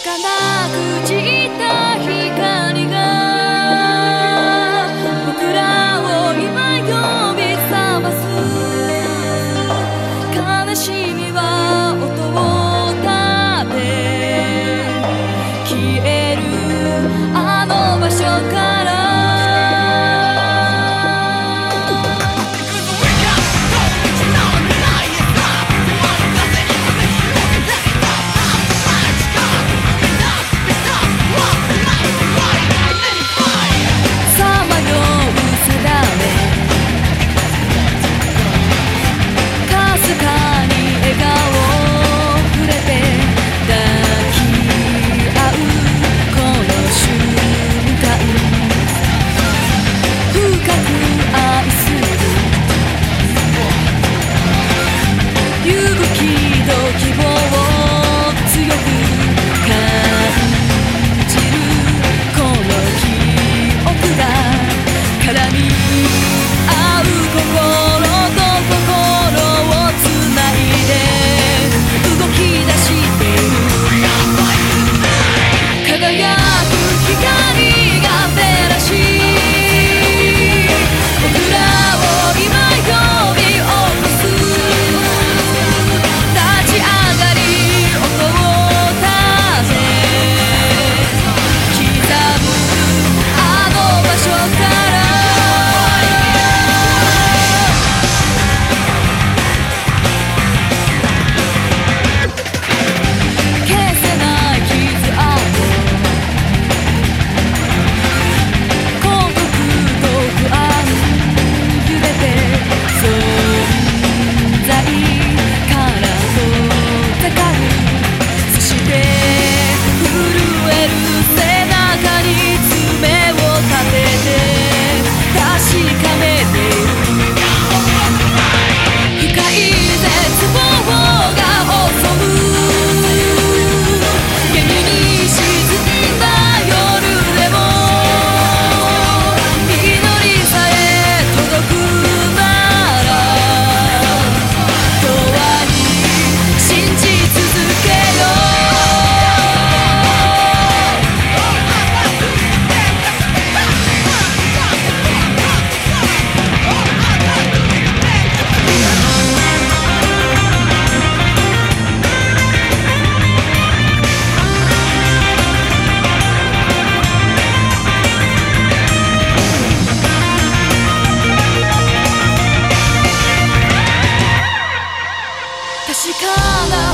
かな直播確かな